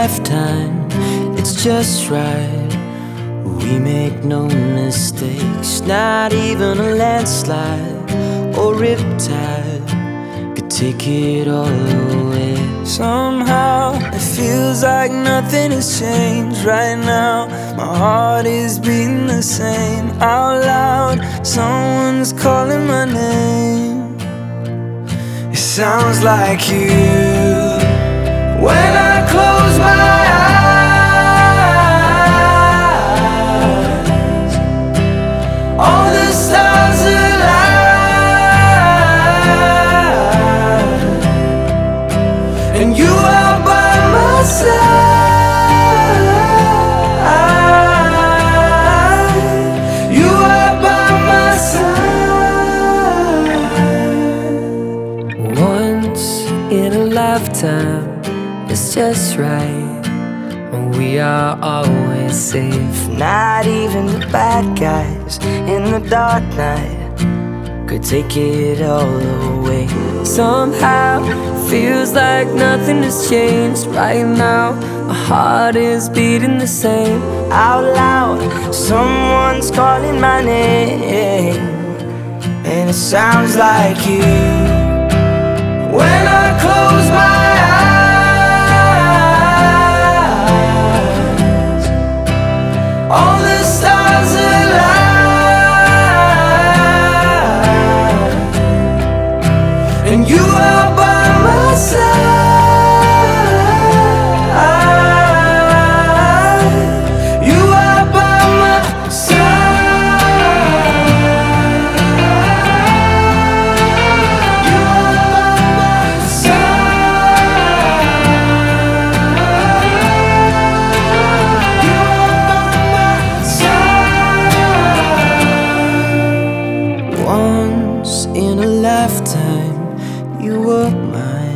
lifetime, it's just right. We make no mistakes, not even a landslide or riptide could take it all away. Somehow it feels like nothing has changed right now. My heart is beating the same out loud. Someone's calling my name. It sounds like you. When I and you are by my side. You are by my side. Once in a lifetime, it's just right. We are always safe. Not even the bad guys in the dark night could take it all away. Somehow, feels like nothing has changed right now. My heart is beating the same out loud. Someone's calling my name, and it sounds like you. When I close my and you are by my side. You are by my side. You are by my side. You are by my side. Once in a lifetime, you were mine.